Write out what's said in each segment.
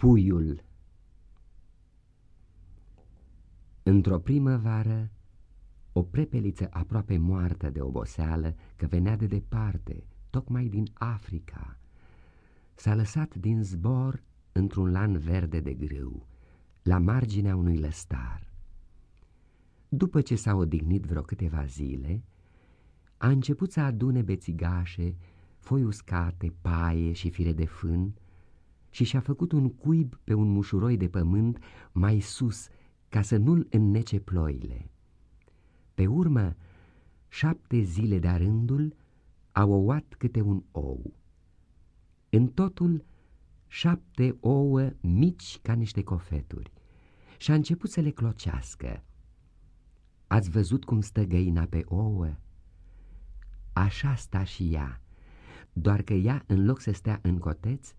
Puiul Într-o primăvară, o prepeliță aproape moartă de oboseală, că venea de departe, tocmai din Africa, s-a lăsat din zbor într-un lan verde de grâu, la marginea unui lăstar. După ce s-a odihnit vreo câteva zile, a început să adune bețigașe, foi uscate, paie și fire de fân, și și-a făcut un cuib pe un mușuroi de pământ mai sus, ca să nu-l înnece ploile. Pe urmă, șapte zile de-a rândul au ouat câte un ou. În totul, șapte ouă mici ca niște cofeturi și a început să le clocească. Ați văzut cum stă găina pe ouă? Așa sta și ea, doar că ea, în loc să stea în coteț,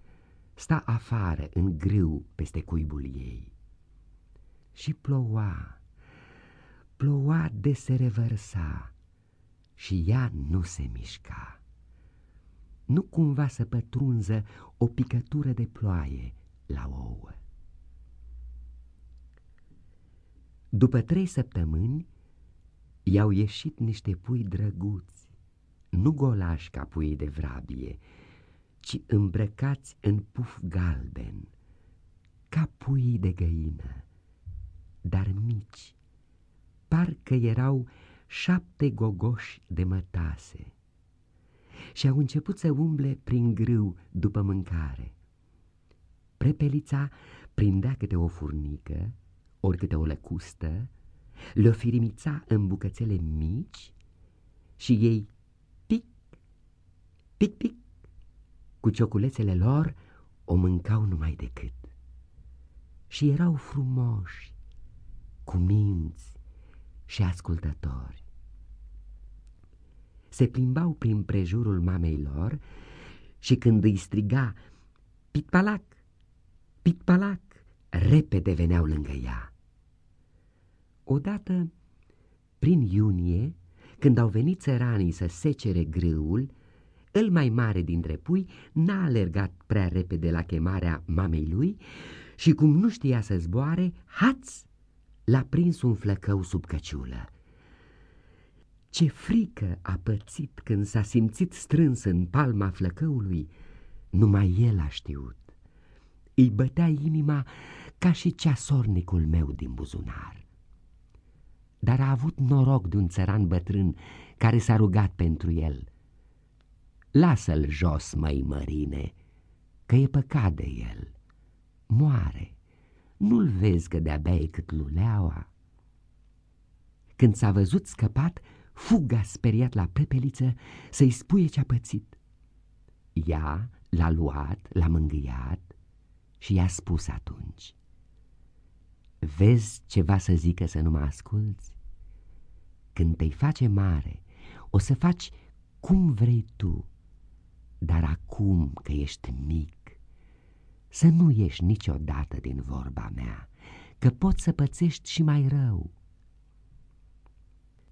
sta afară, în grâu, peste cuibul ei. Și ploua, ploua de se revărsa și ea nu se mișca. Nu cumva să pătrunză o picătură de ploaie la ouă. După trei săptămâni, i-au ieșit niște pui drăguți, nu golași ca puii de vrabie, ci îmbrăcați în puf galben, ca puii de găină, dar mici, parcă erau șapte gogoși de mătase și au început să umble prin grâu după mâncare. Prepelița prindea câte o furnică, ori câte o lăcustă, le-o firimița în bucățele mici și ei pic, pic, pic, cu cioculețele lor o mâncau numai decât. Și erau frumoși, cu minți și ascultători. Se plimbau prin prejurul mamei lor și când îi striga Pitpalac, Pitpalac, repede veneau lângă ea. Odată, prin iunie, când au venit țăranii să secere grâul, îl mai mare dintre pui n-a alergat prea repede la chemarea mamei lui și cum nu știa să zboare, haț, l-a prins un flăcău sub căciulă. Ce frică a pățit când s-a simțit strâns în palma flăcăului, numai el a știut. Îi bătea inima ca și ceasornicul meu din buzunar. Dar a avut noroc de un țăran bătrân care s-a rugat pentru el. Lasă-l jos, măi mărine, că e păcat de el. Moare, nu-l vezi că de-abia e cât luleaua? Când s-a văzut scăpat, fuga speriat la pepeliță să-i spuie ce-a pățit. Ea l-a luat, l-a mângâiat și i-a spus atunci. Vezi ceva să zică să nu mă asculți? Când te-i face mare, o să faci cum vrei tu, dar acum că ești mic, să nu ieși niciodată din vorba mea, că poți să pățești și mai rău.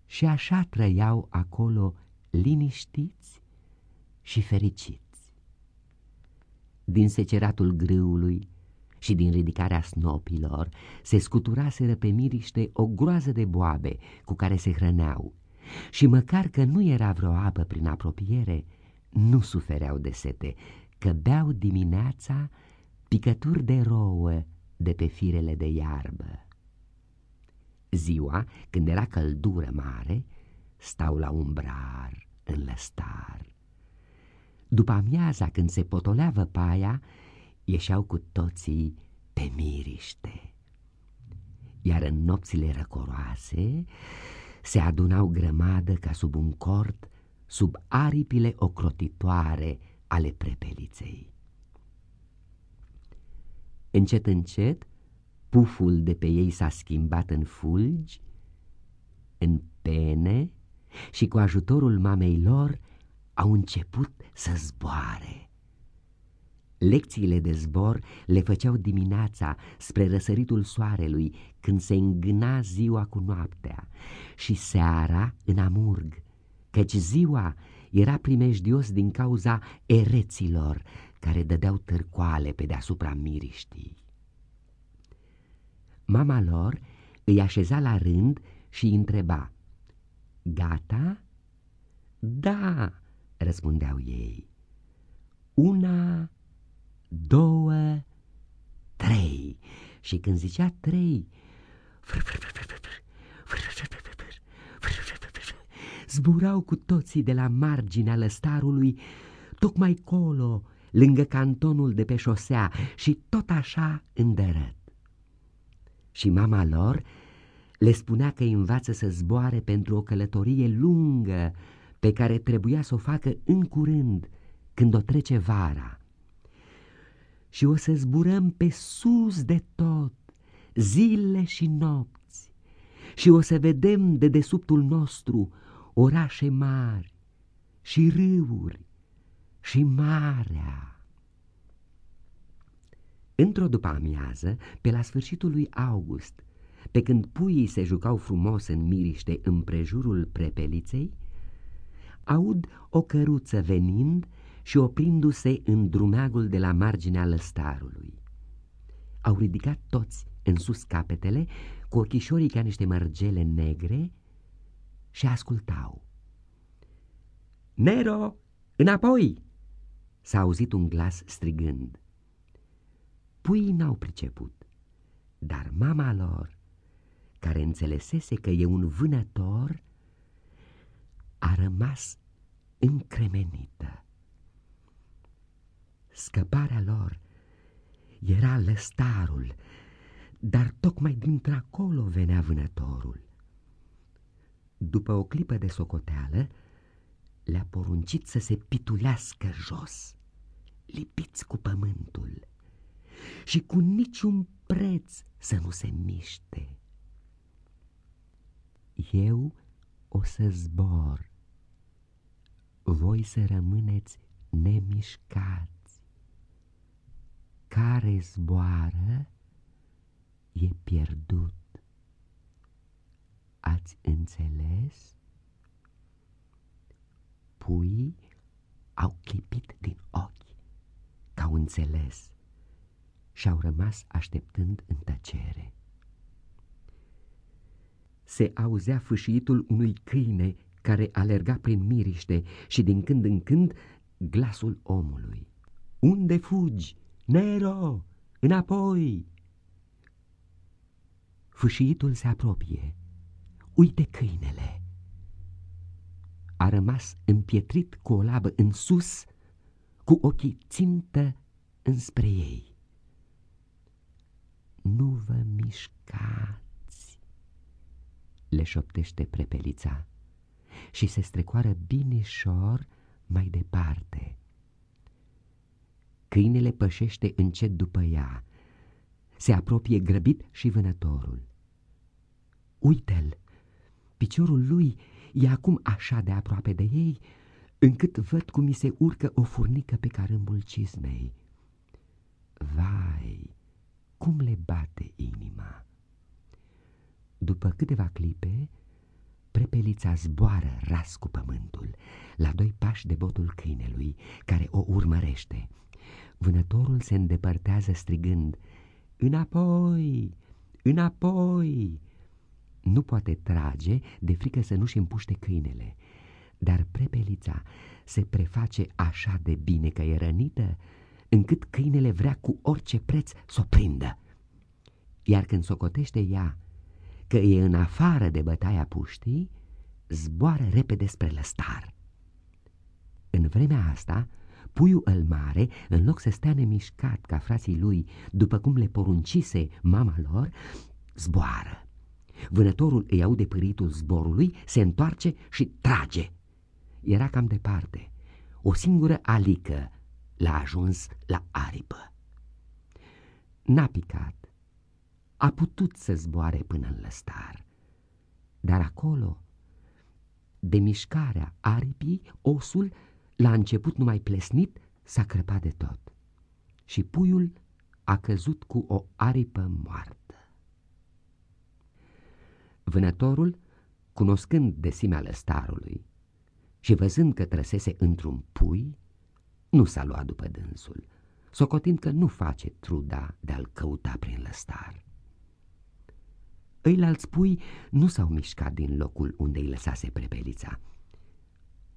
Și așa trăiau acolo liniștiți și fericiți. Din seceratul grâului și din ridicarea snopilor se scuturaseră pe miriște o groază de boabe cu care se hrăneau și măcar că nu era vreo apă prin apropiere, nu sufereau de sete, că beau dimineața picături de rouă de pe firele de iarbă. Ziua, când era căldură mare, stau la umbrar, în lăstar. După amiaza, când se potolea văpaia, ieșeau cu toții pe miriște. Iar în nopțile răcoroase se adunau grămadă ca sub un cort, sub aripile ocrotitoare ale prepeliței. Încet, încet, puful de pe ei s-a schimbat în fulgi, în pene și cu ajutorul mamei lor au început să zboare. Lecțiile de zbor le făceau dimineața spre răsăritul soarelui când se îngâna ziua cu noaptea și seara în amurg, căci ziua era primejdios din cauza ereților care dădeau târcoale pe deasupra miriștii. Mama lor îi așeza la rând și îi întreba, Gata? Da, răspundeau ei. Una, două, trei. Și când zicea trei, zburau cu toții de la marginea lăstarului, tocmai colo, lângă cantonul de pe șosea și tot așa îndărăt. Și mama lor le spunea că îi învață să zboare pentru o călătorie lungă pe care trebuia să o facă în curând, când o trece vara. Și o să zburăm pe sus de tot, zile și nopți, și o să vedem de desubtul nostru orașe mari și râuri și marea. Într-o după amiază, pe la sfârșitul lui August, pe când puii se jucau frumos în miriște împrejurul prepeliței, aud o căruță venind și oprindu-se în drumeagul de la marginea lăstarului. Au ridicat toți în sus capetele, cu ochișorii ca niște mărgele negre, și ascultau. Nero, înapoi! S-a auzit un glas strigând. Puii n-au priceput, dar mama lor, care înțelesese că e un vânător, a rămas încremenită. Scăparea lor era lăstarul, dar tocmai dintr-acolo venea vânătorul. După o clipă de socoteală, le-a poruncit să se pitulească jos, lipiți cu pământul, și cu niciun preț să nu se miște. Eu o să zbor, voi să rămâneți nemișcați. Care zboară e pierdut. Ați înțeles? Puii au clipit din ochi, că au înțeles și au rămas așteptând în tăcere. Se auzea fâșiitul unui câine care alerga prin miriște și din când în când glasul omului. Unde fugi? Nero! Înapoi! Fâșiitul se apropie. Uite câinele! A rămas împietrit cu o labă în sus, cu ochii țintă înspre ei. Nu vă mișcați, le șoptește prepelița și se strecoară binișor mai departe. Câinele pășește încet după ea. Se apropie grăbit și vânătorul. Uite-l! Piciorul lui e acum așa de aproape de ei, încât văd cum mi se urcă o furnică pe carâmbul cizmei. Vai, cum le bate inima! După câteva clipe, prepelița zboară ras cu pământul, la doi pași de botul câinelui, care o urmărește. Vânătorul se îndepărtează strigând, Înapoi! Înapoi! Nu poate trage de frică să nu-și împuște câinele, dar prepelița se preface așa de bine că e rănită, încât câinele vrea cu orice preț să o prindă. Iar când socotește ea că e în afară de bătaia puștii, zboară repede spre lăstar. În vremea asta, puiul îl mare, în loc să stea nemișcat ca frații lui, după cum le poruncise mama lor, zboară. Vânătorul îi aude pâritul zborului, se întoarce și trage. Era cam departe. O singură alică l-a ajuns la aripă. N-a picat. A putut să zboare până în lăstar. Dar acolo, de mișcarea aripii, osul, la început numai plesnit, s-a crăpat de tot. Și puiul a căzut cu o aripă moartă. Vânătorul, cunoscând desimea lăstarului și văzând că trăsese într-un pui, nu s-a luat după dânsul, socotind că nu face truda de-al căuta prin lăstar. Îilalți pui nu s-au mișcat din locul unde îi lăsase prepelița.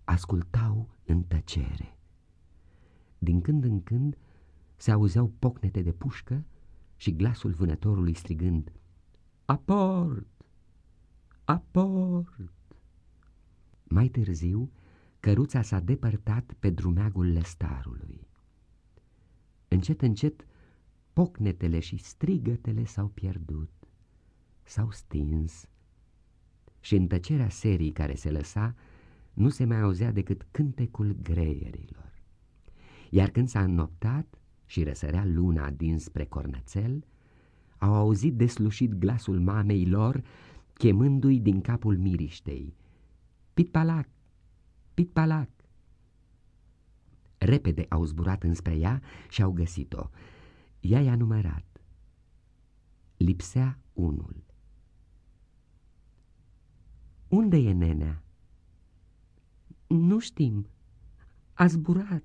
Ascultau în tăcere. Din când în când se auzeau pocnete de pușcă și glasul vânătorului strigând Aport! Aport! Mai târziu, căruța s-a depărtat pe drumeagul lăstarului. Încet, încet, pocnetele și strigătele s-au pierdut, s-au stins și în tăcerea serii care se lăsa nu se mai auzea decât cântecul greierilor. Iar când s-a înnoptat și răsărea luna dinspre cornățel, au auzit deslușit glasul mamei lor, chemându-i din capul miriștei. Pitpalac! Pitpalac! Repede au zburat înspre ea și au găsit-o. Ea i-a numărat. Lipsea unul. Unde e nenea? Nu știm. A zburat.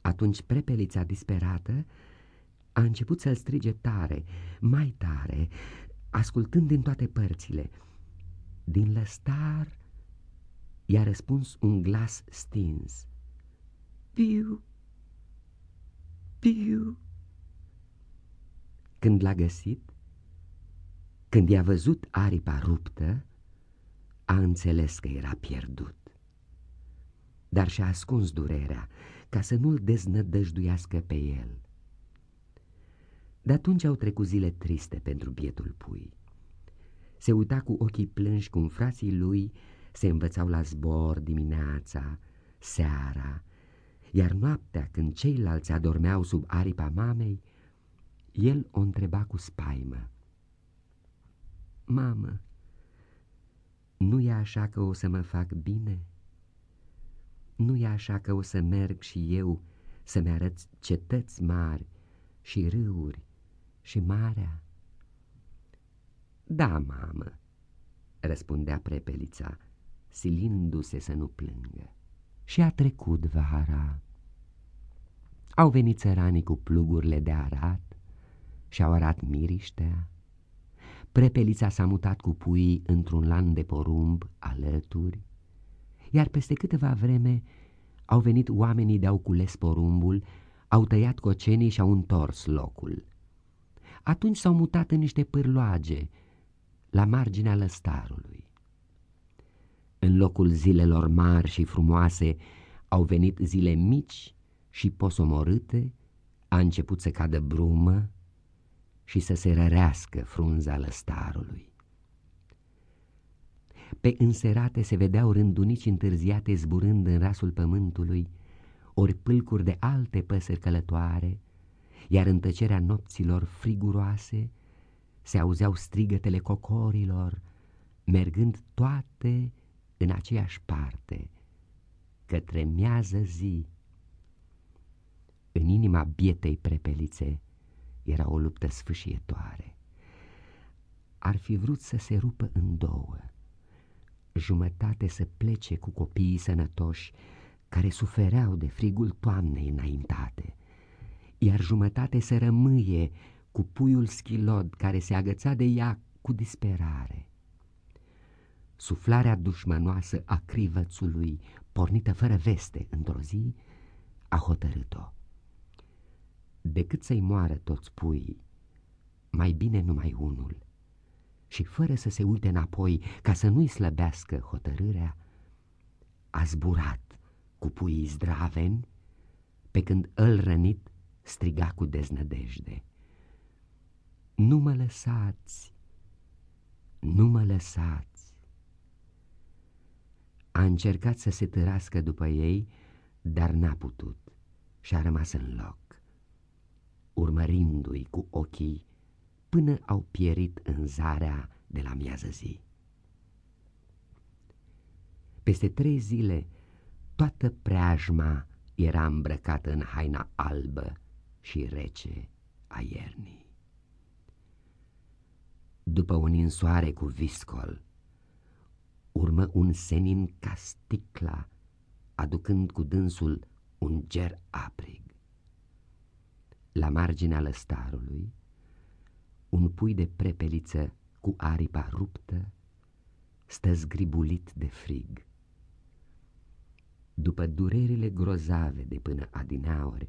Atunci prepelița disperată a început să-l strige tare, mai tare, ascultând din toate părțile. Din lăstar i-a răspuns un glas stins. Piu, piu. Când l-a găsit, când i-a văzut aripa ruptă, a înțeles că era pierdut. Dar și-a ascuns durerea ca să nu-l deznădăjduiască pe el. De atunci au trecut zile triste pentru bietul pui. Se uita cu ochii plânși cum frații lui se învățau la zbor dimineața, seara, iar noaptea, când ceilalți adormeau sub aripa mamei, el o întreba cu spaimă. Mamă, nu e așa că o să mă fac bine? Nu e așa că o să merg și eu să-mi arăți cetăți mari și râuri și marea? Da, mamă, răspundea prepelița, silindu-se să nu plângă. Și a trecut vara. Au venit țăranii cu plugurile de arat și au arat miriștea. Prepelița s-a mutat cu puii într-un lan de porumb alături, iar peste câteva vreme au venit oamenii de-au cules porumbul, au tăiat cocenii și au întors locul. Atunci s-au mutat în niște pârloage, la marginea lăstarului. În locul zilelor mari și frumoase au venit zile mici și posomorâte, a început să cadă brumă și să se rărească frunza lăstarului. Pe înserate se vedeau rândunici întârziate zburând în rasul pământului, ori pâlcuri de alte păsări călătoare, iar în tăcerea nopților friguroase se auzeau strigătele cocorilor, mergând toate în aceeași parte, către miază zi. În inima bietei prepelițe era o luptă sfâșietoare. Ar fi vrut să se rupă în două, jumătate să plece cu copiii sănătoși care sufereau de frigul toamnei înaintate, iar jumătate să rămâie cu puiul schilod care se agăța de ea cu disperare. Suflarea dușmănoasă a crivățului, pornită fără veste într-o zi, a hotărât-o. Decât să-i moară toți puii, mai bine numai unul. Și fără să se uite înapoi, ca să nu-i slăbească hotărârea, a zburat cu puii zdraveni, pe când îl rănit striga cu deznădejde. Nu mă lăsați, nu mă lăsați. A încercat să se târască după ei, dar n-a putut și a rămas în loc, urmărindu-i cu ochii până au pierit în zarea de la miază zi. Peste trei zile, toată preajma era îmbrăcată în haina albă și rece a iernii. După un insoare cu viscol, urmă un senin ca sticla, aducând cu dânsul un ger aprig. La marginea lăstarului, un pui de prepeliță cu aripa ruptă stă zgribulit de frig. După durerile grozave de până adineauri,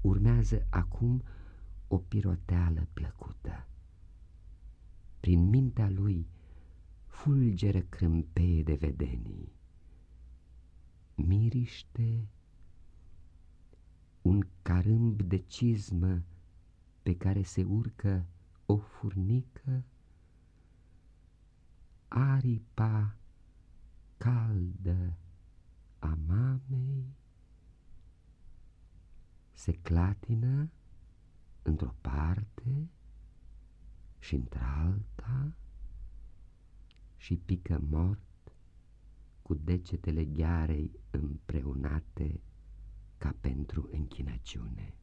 urmează acum o piroteală plăcută. Prin mintea lui fulgeră crâmpeie de vedenii. Miriște un carâmb de cizmă pe care se urcă o furnică, aripa caldă a mamei se clatină într-o parte și într-alta și pică mort cu degetele ghearei împreunate ca pentru închinăciune.